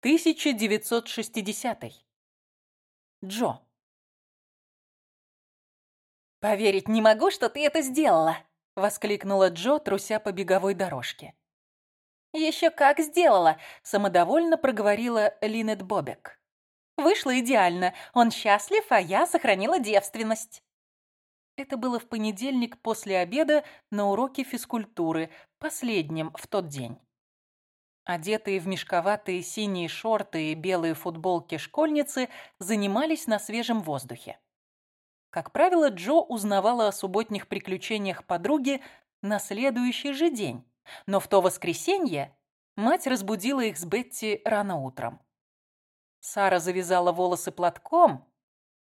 1960. Джо. «Поверить не могу, что ты это сделала!» — воскликнула Джо, труся по беговой дорожке. «Еще как сделала!» — самодовольно проговорила Линет Бобек. «Вышло идеально. Он счастлив, а я сохранила девственность». Это было в понедельник после обеда на уроке физкультуры, последнем в тот день. Одетые в мешковатые синие шорты и белые футболки школьницы занимались на свежем воздухе. Как правило, Джо узнавала о субботних приключениях подруги на следующий же день, но в то воскресенье мать разбудила их с Бетти рано утром. Сара завязала волосы платком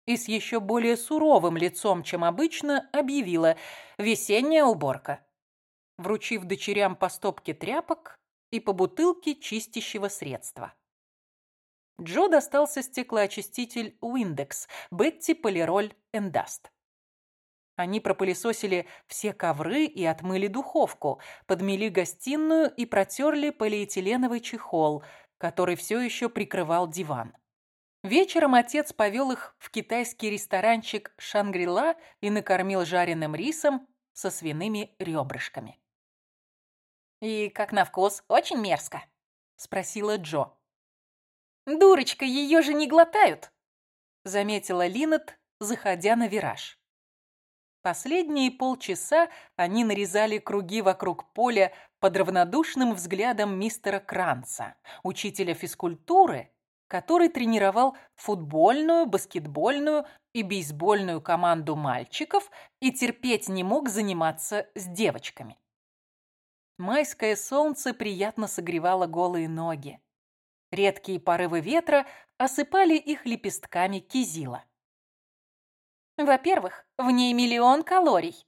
и с еще более суровым лицом, чем обычно, объявила «Весенняя уборка». Вручив дочерям по стопке тряпок, и по бутылке чистящего средства. Джо достался стеклоочиститель Windex, Бетти Полироль Эндаст. Они пропылесосили все ковры и отмыли духовку, подмели гостиную и протерли полиэтиленовый чехол, который все еще прикрывал диван. Вечером отец повел их в китайский ресторанчик «Шангрила» и накормил жареным рисом со свиными ребрышками. «И как на вкус, очень мерзко?» — спросила Джо. «Дурочка, ее же не глотают!» — заметила Линнет, заходя на вираж. Последние полчаса они нарезали круги вокруг поля под равнодушным взглядом мистера Кранца, учителя физкультуры, который тренировал футбольную, баскетбольную и бейсбольную команду мальчиков и терпеть не мог заниматься с девочками. Майское солнце приятно согревало голые ноги. Редкие порывы ветра осыпали их лепестками кизила. Во-первых, в ней миллион калорий.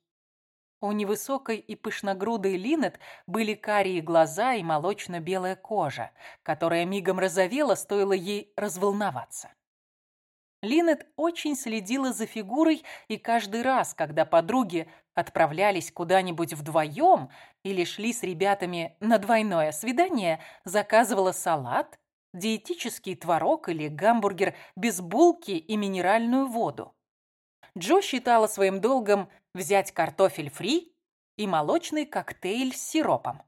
У невысокой и пышногрудой Линет были карие глаза и молочно-белая кожа, которая мигом розовела, стоило ей разволноваться. Линет очень следила за фигурой, и каждый раз, когда подруги отправлялись куда-нибудь вдвоем или шли с ребятами на двойное свидание, заказывала салат, диетический творог или гамбургер без булки и минеральную воду. Джо считала своим долгом взять картофель фри и молочный коктейль с сиропом.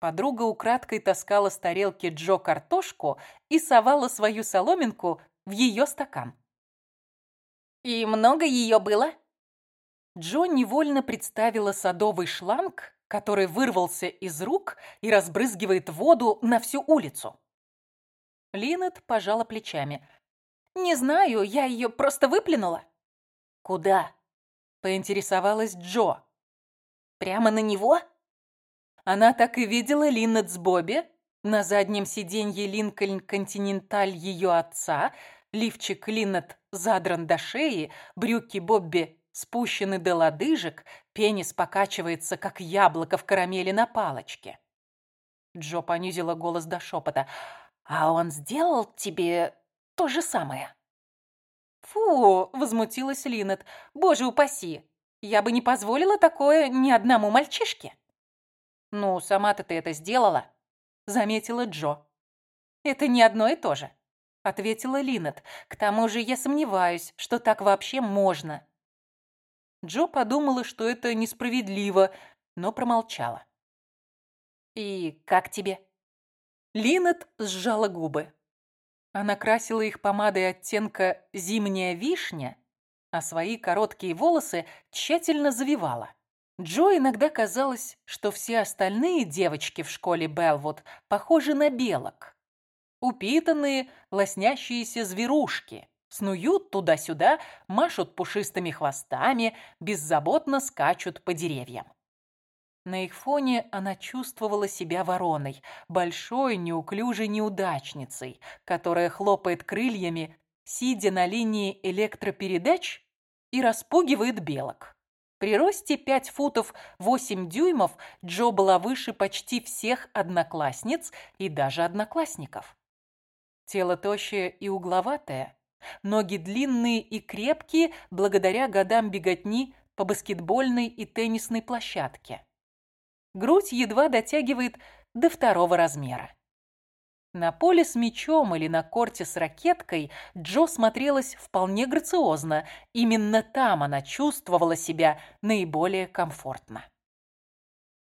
Подруга украдкой таскала с тарелки Джо картошку и совала свою соломинку в ее стакан. «И много ее было?» Джо невольно представила садовый шланг, который вырвался из рук и разбрызгивает воду на всю улицу. Линет пожала плечами. «Не знаю, я ее просто выплюнула». «Куда?» – поинтересовалась Джо. «Прямо на него?» Она так и видела Линнет с Бобби, на заднем сиденье Линкольн Континенталь ее отца, лифчик Линнет задран до шеи, брюки Бобби спущены до лодыжек, пенис покачивается, как яблоко в карамели на палочке. Джо понизила голос до шепота. «А он сделал тебе то же самое?» «Фу!» — возмутилась Линнет. «Боже упаси! Я бы не позволила такое ни одному мальчишке!» «Ну, сама-то ты это сделала!» — заметила Джо. «Это не одно и то же», — ответила Линнет. «К тому же я сомневаюсь, что так вообще можно». Джо подумала, что это несправедливо, но промолчала. «И как тебе?» Линнет сжала губы. Она красила их помадой оттенка «зимняя вишня», а свои короткие волосы тщательно завивала. Джо иногда казалось, что все остальные девочки в школе Белвуд похожи на белок. Упитанные, лоснящиеся зверушки. Снуют туда-сюда, машут пушистыми хвостами, беззаботно скачут по деревьям. На их фоне она чувствовала себя вороной, большой, неуклюжей неудачницей, которая хлопает крыльями, сидя на линии электропередач и распугивает белок. При росте 5 футов 8 дюймов Джо была выше почти всех одноклассниц и даже одноклассников. Тело тощее и угловатое, ноги длинные и крепкие благодаря годам беготни по баскетбольной и теннисной площадке. Грудь едва дотягивает до второго размера. На поле с мячом или на корте с ракеткой Джо смотрелась вполне грациозно. Именно там она чувствовала себя наиболее комфортно.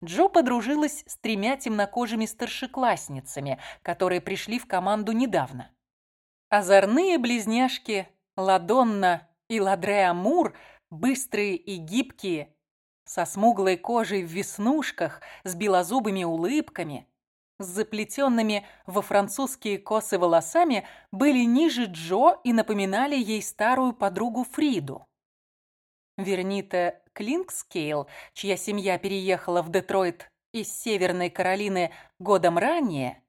Джо подружилась с тремя темнокожими старшеклассницами, которые пришли в команду недавно. Озорные близняшки Ладонна и Ладре Амур, быстрые и гибкие, со смуглой кожей в веснушках, с белозубыми улыбками – с заплетенными во французские косы волосами были ниже Джо и напоминали ей старую подругу Фриду. Вернита Клинкскейл, чья семья переехала в Детройт из Северной Каролины годом ранее,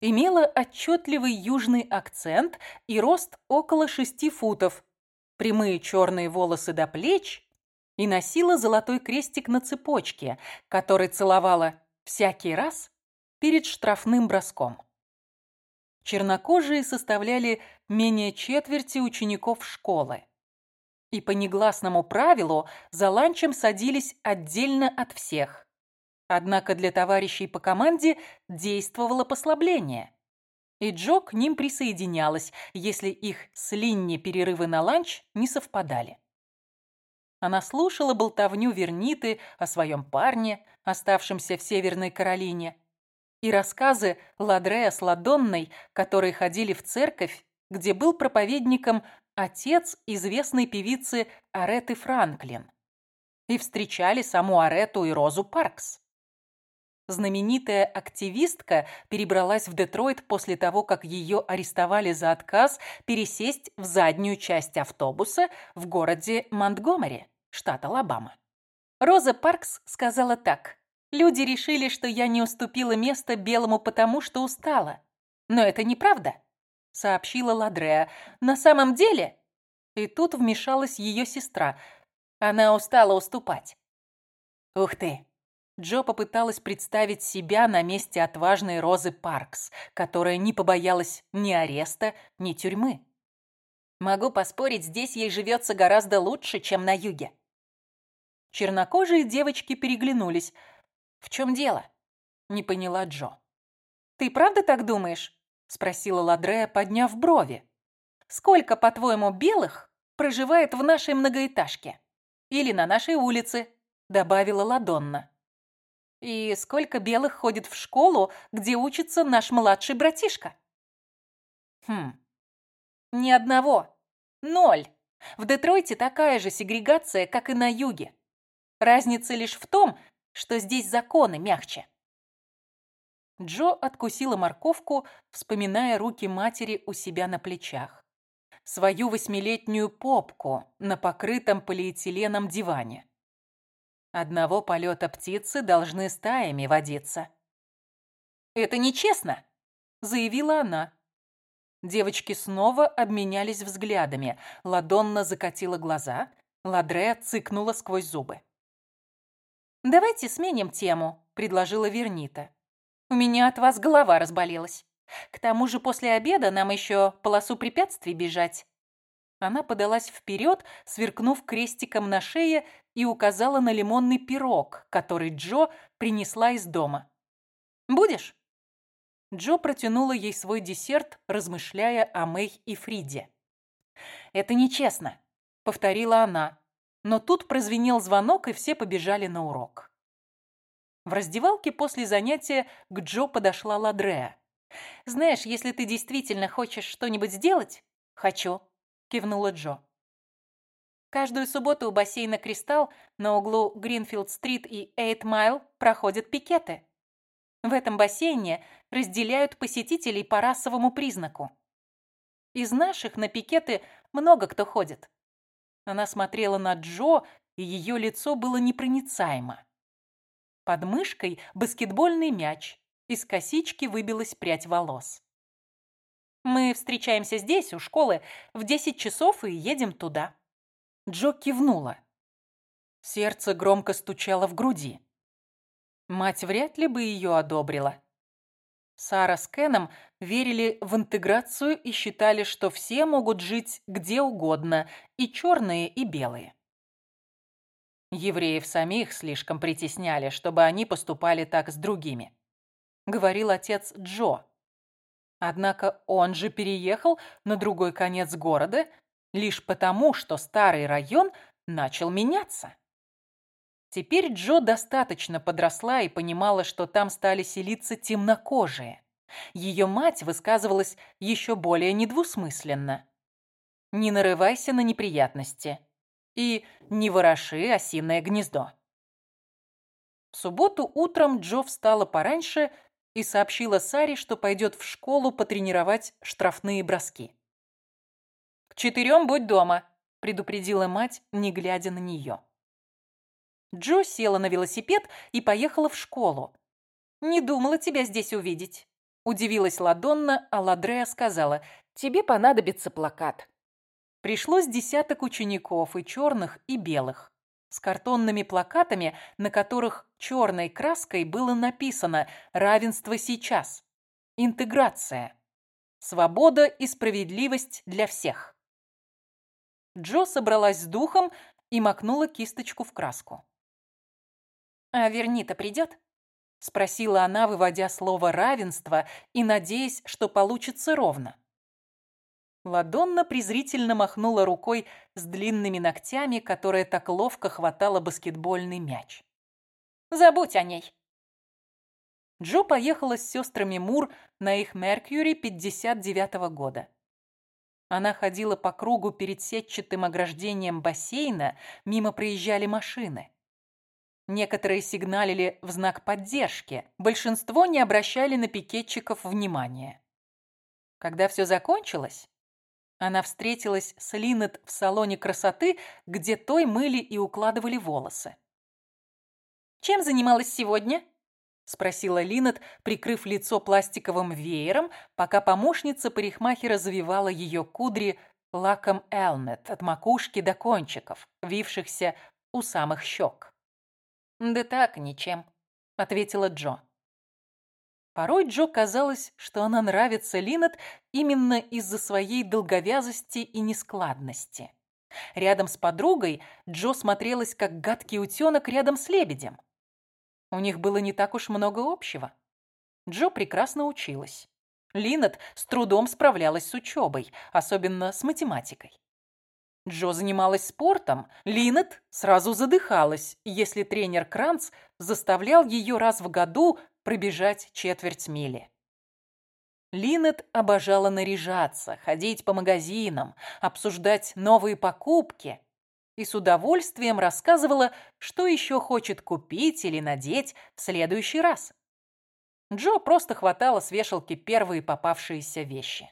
имела отчетливый южный акцент и рост около шести футов, прямые черные волосы до плеч и носила золотой крестик на цепочке, который целовала всякий раз, перед штрафным броском. Чернокожие составляли менее четверти учеников школы. И по негласному правилу за ланчем садились отдельно от всех. Однако для товарищей по команде действовало послабление. И Джо к ним присоединялась, если их с Линни перерывы на ланч не совпадали. Она слушала болтовню Верниты о своем парне, оставшемся в Северной Каролине, и рассказы Ладрея с Ладонной, которые ходили в церковь, где был проповедником отец известной певицы Ареты Франклин. И встречали саму Арету и Розу Паркс. Знаменитая активистка перебралась в Детройт после того, как ее арестовали за отказ пересесть в заднюю часть автобуса в городе Монтгомери, штат Алабама. Роза Паркс сказала так. Люди решили, что я не уступила место белому потому, что устала. Но это неправда, сообщила Ладреа. На самом деле... И тут вмешалась ее сестра. Она устала уступать. Ух ты! Джо попыталась представить себя на месте отважной Розы Паркс, которая не побоялась ни ареста, ни тюрьмы. Могу поспорить, здесь ей живется гораздо лучше, чем на юге. Чернокожие девочки переглянулись – «В чем дело?» – не поняла Джо. «Ты правда так думаешь?» – спросила Ладрея, подняв брови. «Сколько, по-твоему, белых проживает в нашей многоэтажке? Или на нашей улице?» – добавила Ладонна. «И сколько белых ходит в школу, где учится наш младший братишка?» «Хм, ни одного. Ноль. В Детройте такая же сегрегация, как и на юге. Разница лишь в том, что здесь законы мягче. Джо откусила морковку, вспоминая руки матери у себя на плечах. Свою восьмилетнюю попку на покрытом полиэтиленом диване. Одного полета птицы должны стаями водиться. «Это нечестно!» – заявила она. Девочки снова обменялись взглядами. Ладонна закатила глаза, Ладрея цыкнула сквозь зубы. «Давайте сменим тему», — предложила Вернита. «У меня от вас голова разболелась. К тому же после обеда нам еще полосу препятствий бежать». Она подалась вперед, сверкнув крестиком на шее и указала на лимонный пирог, который Джо принесла из дома. «Будешь?» Джо протянула ей свой десерт, размышляя о Мэй и Фриде. «Это нечестно», — повторила она. Но тут прозвенел звонок, и все побежали на урок. В раздевалке после занятия к Джо подошла Ладреа. «Знаешь, если ты действительно хочешь что-нибудь сделать...» «Хочу», — кивнула Джо. Каждую субботу у бассейна «Кристалл» на углу Гринфилд-стрит и Эйт Майл проходят пикеты. В этом бассейне разделяют посетителей по расовому признаку. Из наших на пикеты много кто ходит. Она смотрела на Джо, и ее лицо было непроницаемо. Под мышкой баскетбольный мяч, из косички выбилась прядь волос. «Мы встречаемся здесь, у школы, в десять часов и едем туда». Джо кивнула. Сердце громко стучало в груди. Мать вряд ли бы ее одобрила. Сара с Кеном верили в интеграцию и считали, что все могут жить где угодно, и черные, и белые. Евреев самих слишком притесняли, чтобы они поступали так с другими. Говорил отец Джо. Однако он же переехал на другой конец города лишь потому, что старый район начал меняться. Теперь Джо достаточно подросла и понимала, что там стали селиться темнокожие. Ее мать высказывалась еще более недвусмысленно. «Не нарывайся на неприятности» и «Не вороши осиное гнездо». В субботу утром Джо встала пораньше и сообщила Саре, что пойдет в школу потренировать штрафные броски. «К четырем будь дома», – предупредила мать, не глядя на нее. Джо села на велосипед и поехала в школу. «Не думала тебя здесь увидеть», – удивилась Ладонна, а Ладрея сказала, «Тебе понадобится плакат». Пришлось десяток учеников, и черных, и белых с картонными плакатами, на которых черной краской было написано «Равенство сейчас», «Интеграция», «Свобода и справедливость для всех». Джо собралась с духом и макнула кисточку в краску. «А Вернита придет?» — спросила она, выводя слово «равенство» и надеясь, что получится ровно. Ладонна презрительно махнула рукой с длинными ногтями, которая так ловко хватала баскетбольный мяч. «Забудь о ней!» Джо поехала с сестрами Мур на их Меркьюри 59-го года. Она ходила по кругу перед сетчатым ограждением бассейна, мимо проезжали машины. Некоторые сигналили в знак поддержки, большинство не обращали на пикетчиков внимания. Когда все закончилось, она встретилась с Линет в салоне красоты, где той мыли и укладывали волосы. «Чем занималась сегодня?» — спросила Линет, прикрыв лицо пластиковым веером, пока помощница парикмахера завивала ее кудри лаком Элмет от макушки до кончиков, вившихся у самых щек. «Да так, ничем», — ответила Джо. Порой Джо казалось, что она нравится Линет именно из-за своей долговязости и нескладности. Рядом с подругой Джо смотрелась как гадкий утенок рядом с лебедем. У них было не так уж много общего. Джо прекрасно училась. Линет с трудом справлялась с учебой, особенно с математикой. Джо занималась спортом, Линет сразу задыхалась, если тренер Кранц заставлял ее раз в году пробежать четверть мили. Линет обожала наряжаться, ходить по магазинам, обсуждать новые покупки и с удовольствием рассказывала, что еще хочет купить или надеть в следующий раз. Джо просто хватала с вешалки первые попавшиеся вещи.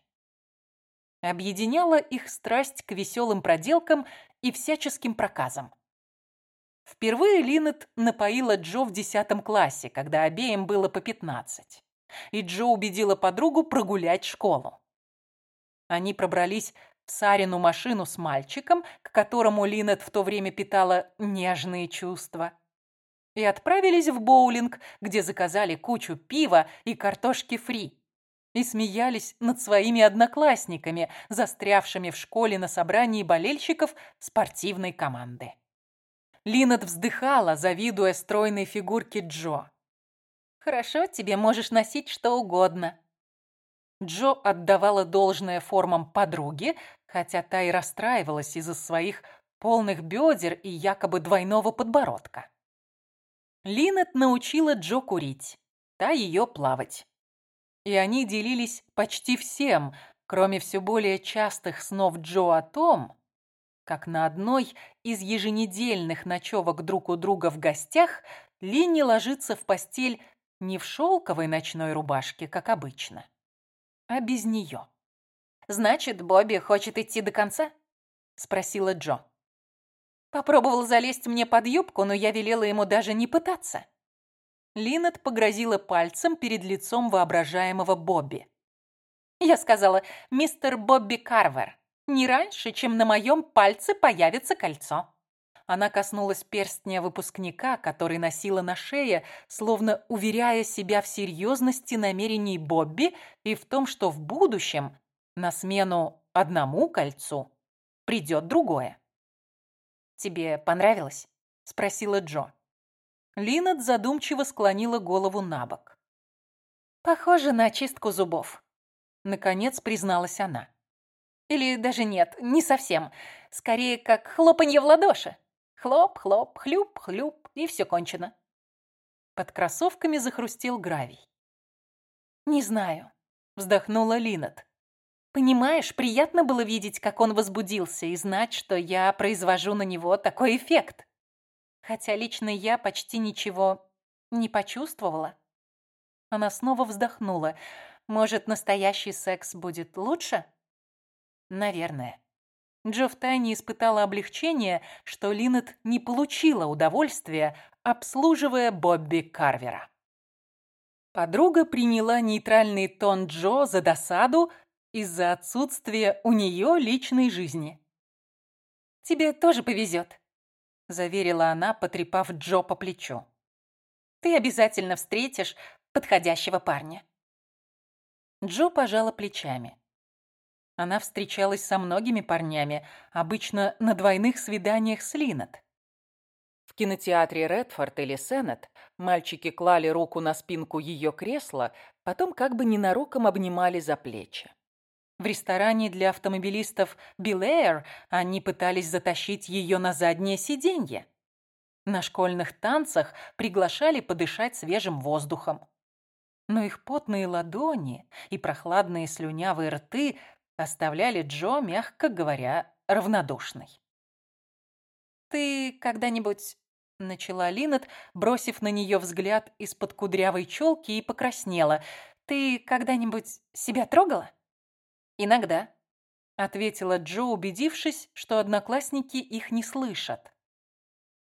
Объединяла их страсть к веселым проделкам и всяческим проказам. Впервые Линет напоила Джо в десятом классе, когда обеим было по пятнадцать. И Джо убедила подругу прогулять школу. Они пробрались Сарину машину с мальчиком, к которому Линет в то время питала нежные чувства. И отправились в боулинг, где заказали кучу пива и картошки фри. И смеялись над своими одноклассниками, застрявшими в школе на собрании болельщиков спортивной команды. Линет вздыхала, завидуя стройной фигурке Джо. «Хорошо, тебе можешь носить что угодно». Джо отдавала должное формам подруги, хотя та и расстраивалась из-за своих полных бедер и якобы двойного подбородка. Линет научила Джо курить, та ее плавать. И они делились почти всем, кроме все более частых снов Джо о том, как на одной из еженедельных ночевок друг у друга в гостях Линни ложится в постель не в шелковой ночной рубашке, как обычно, а без нее. «Значит, Бобби хочет идти до конца?» — спросила Джо. Попробовал залезть мне под юбку, но я велела ему даже не пытаться. Линет погрозила пальцем перед лицом воображаемого Бобби. Я сказала, мистер Бобби Карвер, не раньше, чем на моем пальце появится кольцо. Она коснулась перстня выпускника, который носила на шее, словно уверяя себя в серьезности намерений Бобби и в том, что в будущем на смену одному кольцу придет другое. «Тебе понравилось?» – спросила Джо. Линет задумчиво склонила голову на бок. «Похоже на чистку зубов». Наконец призналась она. Или даже нет, не совсем. Скорее, как хлопанье в ладоши. Хлоп, хлоп, хлюп, хлюп, и все кончено. Под кроссовками захрустел гравий. «Не знаю», — вздохнула Линет. «Понимаешь, приятно было видеть, как он возбудился, и знать, что я произвожу на него такой эффект. Хотя лично я почти ничего не почувствовала». Она снова вздохнула. «Может, настоящий секс будет лучше?» «Наверное». Джо втайне испытала облегчение, что Линет не получила удовольствия, обслуживая Бобби Карвера. Подруга приняла нейтральный тон Джо за досаду из-за отсутствия у нее личной жизни. «Тебе тоже повезет», — заверила она, потрепав Джо по плечу. «Ты обязательно встретишь подходящего парня». Джо пожала плечами. Она встречалась со многими парнями, обычно на двойных свиданиях с Линнет. В кинотеатре Редфорд или Сеннет мальчики клали руку на спинку ее кресла, потом как бы ненароком обнимали за плечи. В ресторане для автомобилистов Билэйр они пытались затащить ее на заднее сиденье. На школьных танцах приглашали подышать свежим воздухом. Но их потные ладони и прохладные слюнявые рты оставляли Джо, мягко говоря, равнодушной. «Ты когда-нибудь...» — начала Линнет, бросив на нее взгляд из-под кудрявой челки и покраснела. «Ты когда-нибудь себя трогала?» «Иногда», — ответила Джо, убедившись, что одноклассники их не слышат.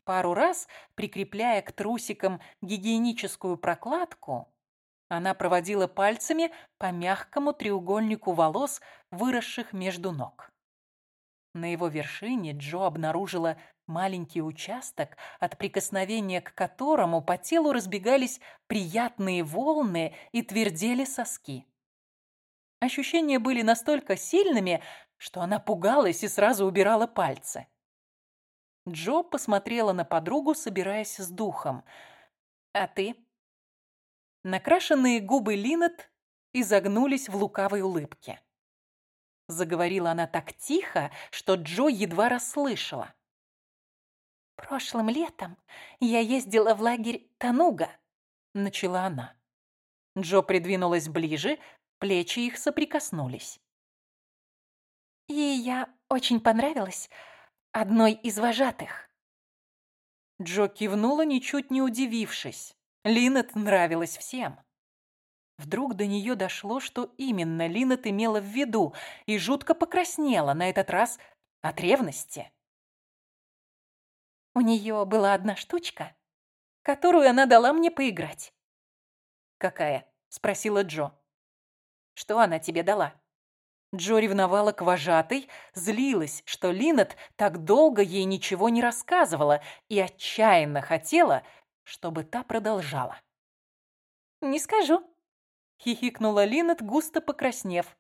Пару раз, прикрепляя к трусикам гигиеническую прокладку, она проводила пальцами по мягкому треугольнику волос, выросших между ног. На его вершине Джо обнаружила маленький участок, от прикосновения к которому по телу разбегались приятные волны и твердели соски. Ощущения были настолько сильными, что она пугалась и сразу убирала пальцы. Джо посмотрела на подругу, собираясь с духом. «А ты?» Накрашенные губы Линет изогнулись в лукавой улыбке. Заговорила она так тихо, что Джо едва расслышала. «Прошлым летом я ездила в лагерь Тануга», — начала она. Джо придвинулась ближе, плечи их соприкоснулись. «И я очень понравилась одной из вожатых». Джо кивнула, ничуть не удивившись. Линет нравилась всем. Вдруг до нее дошло, что именно Линет имела в виду, и жутко покраснела, на этот раз от ревности. У нее была одна штучка, которую она дала мне поиграть. «Какая?» — спросила Джо. «Что она тебе дала?» Джо ревновала к вожатой, злилась, что Линет так долго ей ничего не рассказывала и отчаянно хотела, чтобы та продолжала. «Не скажу», — хихикнула Линет, густо покраснев.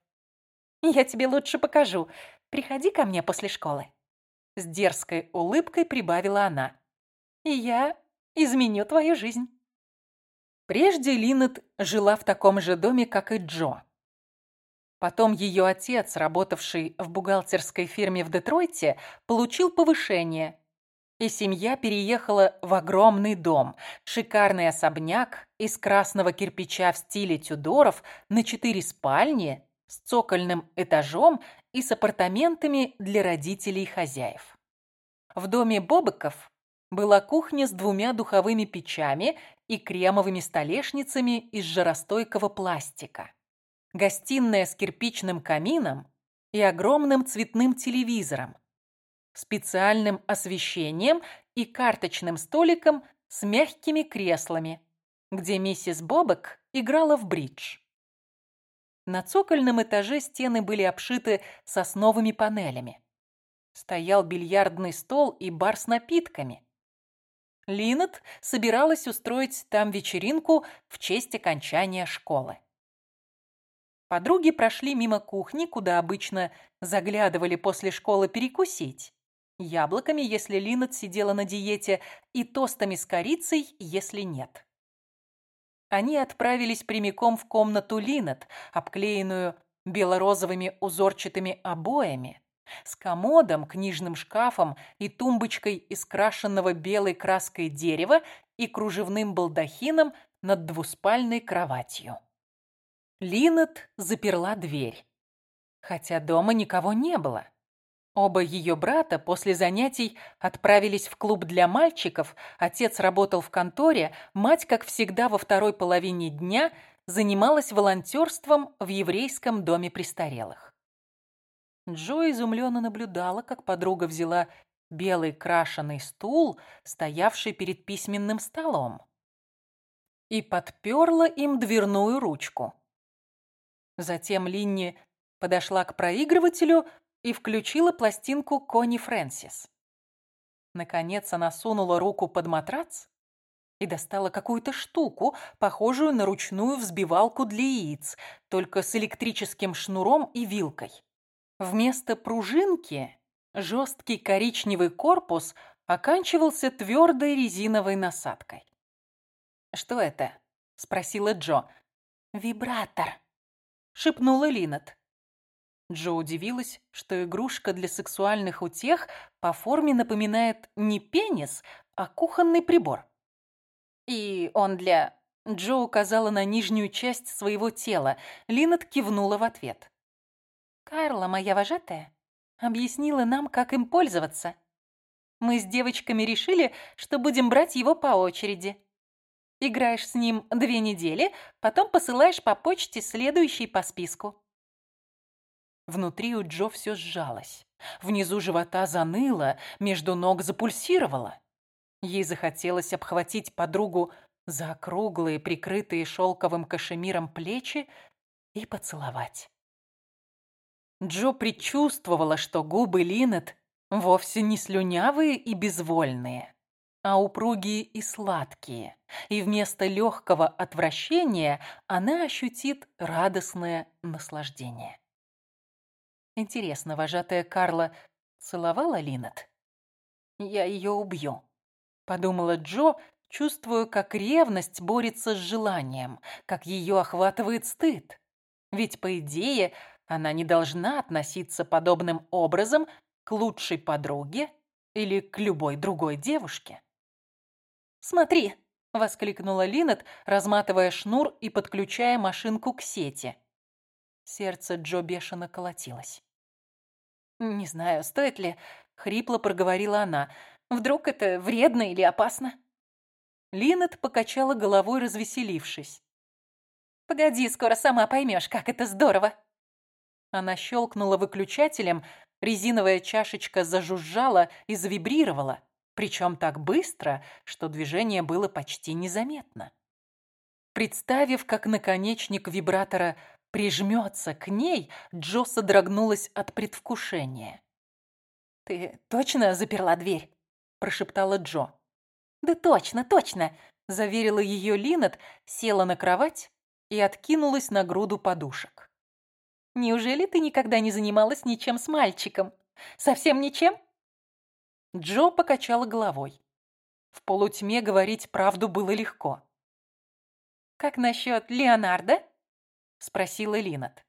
«Я тебе лучше покажу. Приходи ко мне после школы». С дерзкой улыбкой прибавила она. «И я изменю твою жизнь». Прежде Линет жила в таком же доме, как и Джо. Потом ее отец, работавший в бухгалтерской фирме в Детройте, получил повышение и семья переехала в огромный дом, шикарный особняк из красного кирпича в стиле Тюдоров на четыре спальни с цокольным этажом и с апартаментами для родителей и хозяев. В доме Бобыков была кухня с двумя духовыми печами и кремовыми столешницами из жаростойкого пластика, гостиная с кирпичным камином и огромным цветным телевизором, специальным освещением и карточным столиком с мягкими креслами, где миссис Бобек играла в бридж. На цокольном этаже стены были обшиты сосновыми панелями. Стоял бильярдный стол и бар с напитками. Линнет собиралась устроить там вечеринку в честь окончания школы. Подруги прошли мимо кухни, куда обычно заглядывали после школы перекусить яблоками, если Линнет сидела на диете, и тостами с корицей, если нет. Они отправились прямиком в комнату Линнет, обклеенную бело-розовыми узорчатыми обоями, с комодом, книжным шкафом и тумбочкой из крашенного белой краской дерева и кружевным балдахином над двуспальной кроватью. Линет заперла дверь, хотя дома никого не было. Оба ее брата после занятий отправились в клуб для мальчиков, отец работал в конторе, мать, как всегда, во второй половине дня занималась волонтерством в еврейском доме престарелых. Джо изумленно наблюдала, как подруга взяла белый крашеный стул, стоявший перед письменным столом, и подперла им дверную ручку. Затем Линни подошла к проигрывателю и включила пластинку Кони Фрэнсис. Наконец она сунула руку под матрац и достала какую-то штуку, похожую на ручную взбивалку для яиц, только с электрическим шнуром и вилкой. Вместо пружинки жесткий коричневый корпус оканчивался твердой резиновой насадкой. «Что это?» — спросила Джо. «Вибратор», — шепнула Линнет. Джо удивилась, что игрушка для сексуальных утех по форме напоминает не пенис, а кухонный прибор. И он для... Джо указала на нижнюю часть своего тела. Линнет кивнула в ответ. «Карла, моя вожатая, объяснила нам, как им пользоваться. Мы с девочками решили, что будем брать его по очереди. Играешь с ним две недели, потом посылаешь по почте следующий по списку. Внутри у Джо все сжалось. Внизу живота заныло, между ног запульсировало. Ей захотелось обхватить подругу за округлые, прикрытые шелковым кашемиром плечи и поцеловать. Джо предчувствовала, что губы Линет вовсе не слюнявые и безвольные, а упругие и сладкие, и вместо легкого отвращения она ощутит радостное наслаждение. Интересно, вожатая Карла целовала Линнет? Я ее убью, подумала Джо, чувствуя, как ревность борется с желанием, как ее охватывает стыд. Ведь, по идее, она не должна относиться подобным образом к лучшей подруге или к любой другой девушке. «Смотри!» — воскликнула Линнет, разматывая шнур и подключая машинку к сети. Сердце Джо бешено колотилось. «Не знаю, стоит ли...» — хрипло проговорила она. «Вдруг это вредно или опасно?» Линет покачала головой, развеселившись. «Погоди, скоро сама поймешь, как это здорово!» Она щелкнула выключателем, резиновая чашечка зажужжала и завибрировала, причем так быстро, что движение было почти незаметно. Представив, как наконечник вибратора прижмется к ней, Джо содрогнулась от предвкушения. «Ты точно заперла дверь?» – прошептала Джо. «Да точно, точно!» – заверила ее Линнет, села на кровать и откинулась на груду подушек. «Неужели ты никогда не занималась ничем с мальчиком? Совсем ничем?» Джо покачала головой. В полутьме говорить правду было легко. «Как насчет Леонардо?» — спросила Линнет.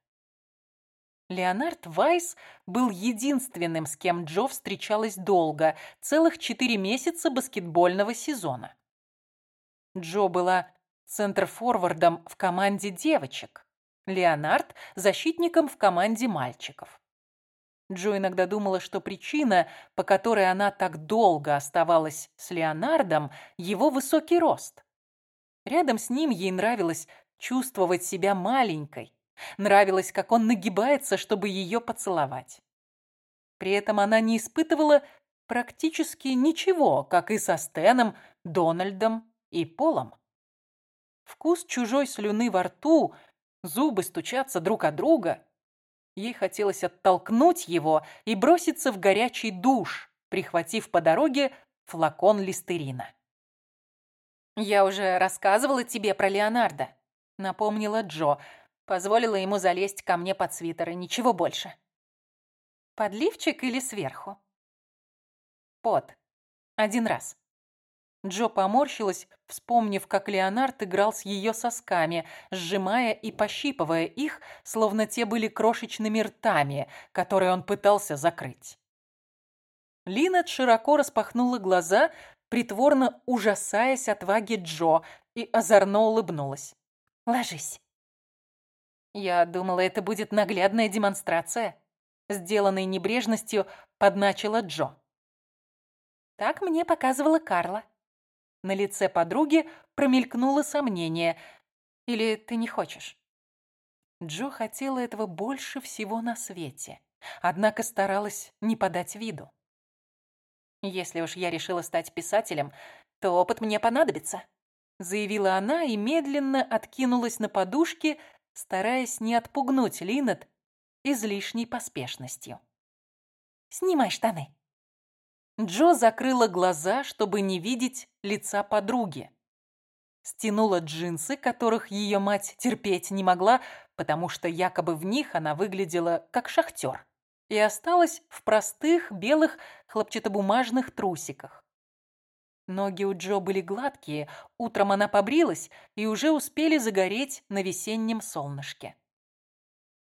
Леонард Вайс был единственным, с кем Джо встречалась долго, целых четыре месяца баскетбольного сезона. Джо была центр-форвардом в команде девочек, Леонард – защитником в команде мальчиков. Джо иногда думала, что причина, по которой она так долго оставалась с Леонардом, его высокий рост. Рядом с ним ей нравилось чувствовать себя маленькой. Нравилось, как он нагибается, чтобы ее поцеловать. При этом она не испытывала практически ничего, как и со Стеном, Дональдом и Полом. Вкус чужой слюны во рту, зубы стучатся друг от друга. Ей хотелось оттолкнуть его и броситься в горячий душ, прихватив по дороге флакон листерина. «Я уже рассказывала тебе про Леонардо», напомнила Джо. Позволила ему залезть ко мне под свитер и ничего больше. Подливчик или сверху? Под. Один раз. Джо поморщилась, вспомнив, как Леонард играл с ее сосками, сжимая и пощипывая их, словно те были крошечными ртами, которые он пытался закрыть. Линет широко распахнула глаза, притворно ужасаясь отваге Джо, и озорно улыбнулась. «Ложись». Я думала, это будет наглядная демонстрация. Сделанной небрежностью подначила Джо. Так мне показывала Карла. На лице подруги промелькнуло сомнение. Или ты не хочешь? Джо хотела этого больше всего на свете, однако старалась не подать виду. Если уж я решила стать писателем, то опыт мне понадобится, заявила она и медленно откинулась на подушке, стараясь не отпугнуть Линет излишней поспешностью. «Снимай штаны». Джо закрыла глаза, чтобы не видеть лица подруги. Стянула джинсы, которых ее мать терпеть не могла, потому что якобы в них она выглядела как шахтер, и осталась в простых белых хлопчатобумажных трусиках. Ноги у Джо были гладкие, утром она побрилась и уже успели загореть на весеннем солнышке.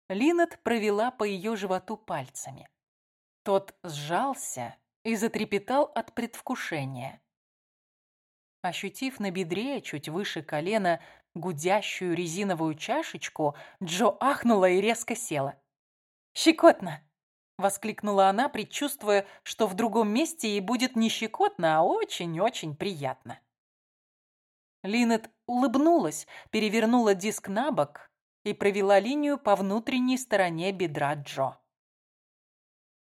Линет провела по ее животу пальцами. Тот сжался и затрепетал от предвкушения. Ощутив на бедре, чуть выше колена, гудящую резиновую чашечку, Джо ахнула и резко села. «Щекотно!» — воскликнула она, предчувствуя, что в другом месте ей будет не щекотно, а очень-очень приятно. Линет улыбнулась, перевернула диск на бок и провела линию по внутренней стороне бедра Джо.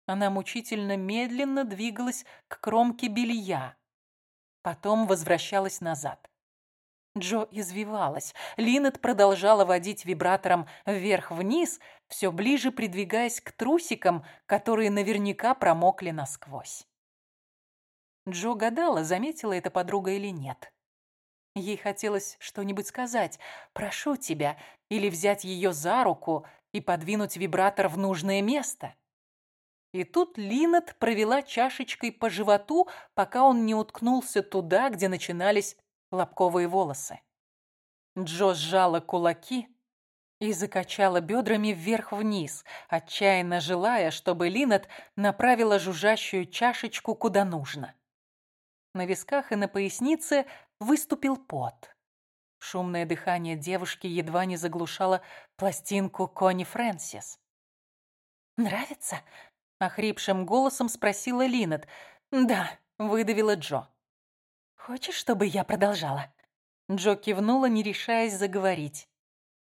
Она мучительно медленно двигалась к кромке белья, потом возвращалась назад. Джо извивалась. Линет продолжала водить вибратором вверх-вниз, все ближе придвигаясь к трусикам, которые наверняка промокли насквозь. Джо гадала, заметила это подруга или нет. Ей хотелось что-нибудь сказать «прошу тебя» или взять ее за руку и подвинуть вибратор в нужное место. И тут Линет провела чашечкой по животу, пока он не уткнулся туда, где начинались лобковые волосы. Джо сжала кулаки и закачала бедрами вверх-вниз, отчаянно желая, чтобы Линет направила жужжащую чашечку куда нужно. На висках и на пояснице выступил пот. Шумное дыхание девушки едва не заглушало пластинку Кони Фрэнсис. «Нравится?» — охрипшим голосом спросила Линет. «Да», — выдавила Джо. «Хочешь, чтобы я продолжала?» Джо кивнула, не решаясь заговорить.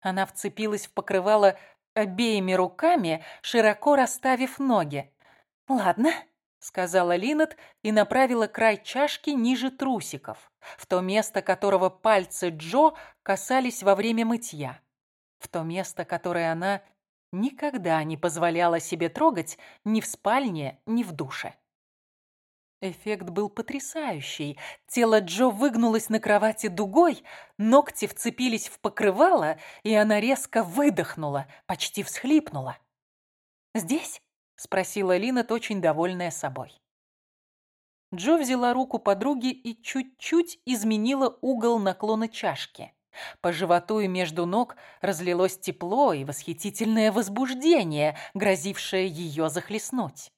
Она вцепилась в покрывало обеими руками, широко расставив ноги. «Ладно», — сказала Линет и направила край чашки ниже трусиков, в то место которого пальцы Джо касались во время мытья, в то место, которое она никогда не позволяла себе трогать ни в спальне, ни в душе. Эффект был потрясающий. Тело Джо выгнулось на кровати дугой, ногти вцепились в покрывало, и она резко выдохнула, почти всхлипнула. «Здесь?» — спросила Лина, очень довольная собой. Джо взяла руку подруги и чуть-чуть изменила угол наклона чашки. По животу и между ног разлилось тепло и восхитительное возбуждение, грозившее ее захлестнуть.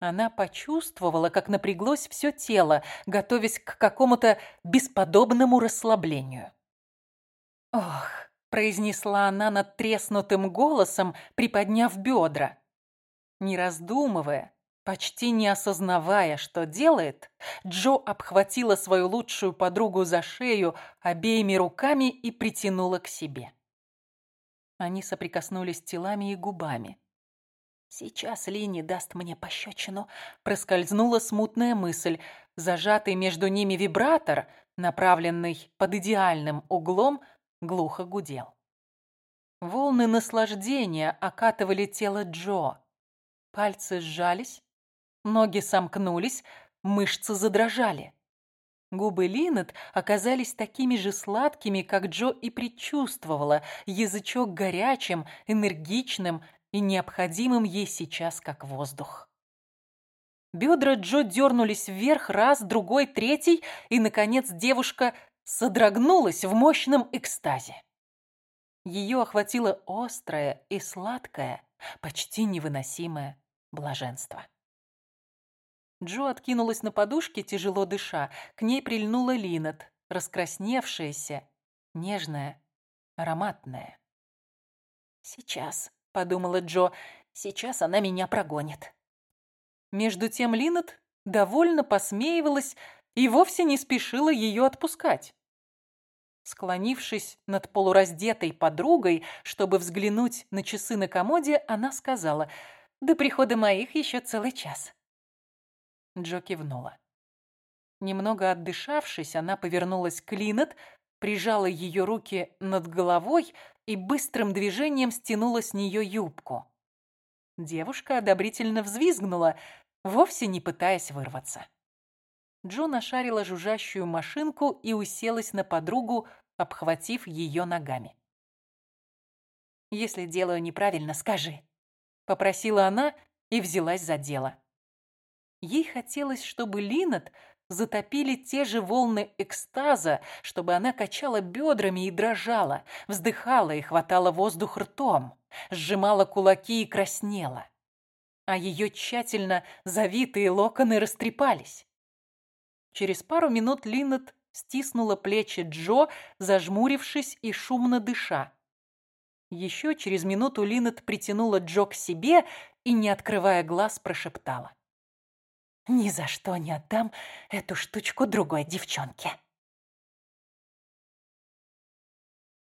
Она почувствовала, как напряглось все тело, готовясь к какому-то бесподобному расслаблению. «Ох!» – произнесла она над треснутым голосом, приподняв бедра. Не раздумывая, почти не осознавая, что делает, Джо обхватила свою лучшую подругу за шею обеими руками и притянула к себе. Они соприкоснулись телами и губами. Сейчас Лини даст мне пощечину. Проскользнула смутная мысль. Зажатый между ними вибратор, направленный под идеальным углом, глухо гудел. Волны наслаждения окатывали тело Джо. Пальцы сжались, ноги сомкнулись, мышцы задрожали. Губы Линет оказались такими же сладкими, как Джо и предчувствовала, язычок горячим, энергичным и необходимым ей сейчас как воздух. Бедра Джо дернулись вверх раз, другой, третий, и, наконец, девушка содрогнулась в мощном экстазе. Ее охватило острое и сладкое, почти невыносимое блаженство. Джо откинулась на подушке, тяжело дыша. К ней прильнула Линет, раскрасневшаяся, нежная, ароматная. «Сейчас», — подумала Джо, — «сейчас она меня прогонит». Между тем Линет довольно посмеивалась и вовсе не спешила ее отпускать. Склонившись над полураздетой подругой, чтобы взглянуть на часы на комоде, она сказала, «До прихода моих еще целый час». Джо кивнула. Немного отдышавшись, она повернулась к Линет, прижала ее руки над головой и быстрым движением стянула с нее юбку. Девушка одобрительно взвизгнула, вовсе не пытаясь вырваться. Джо нашарила жужжащую машинку и уселась на подругу, обхватив ее ногами. «Если делаю неправильно, скажи», — попросила она и взялась за дело. Ей хотелось, чтобы Линет затопили те же волны экстаза, чтобы она качала бедрами и дрожала, вздыхала и хватала воздух ртом, сжимала кулаки и краснела. А ее тщательно завитые локоны растрепались. Через пару минут Линнет стиснула плечи Джо, зажмурившись и шумно дыша. Еще через минуту Линнет притянула Джо к себе и, не открывая глаз, прошептала. Ни за что не отдам эту штучку другой девчонке.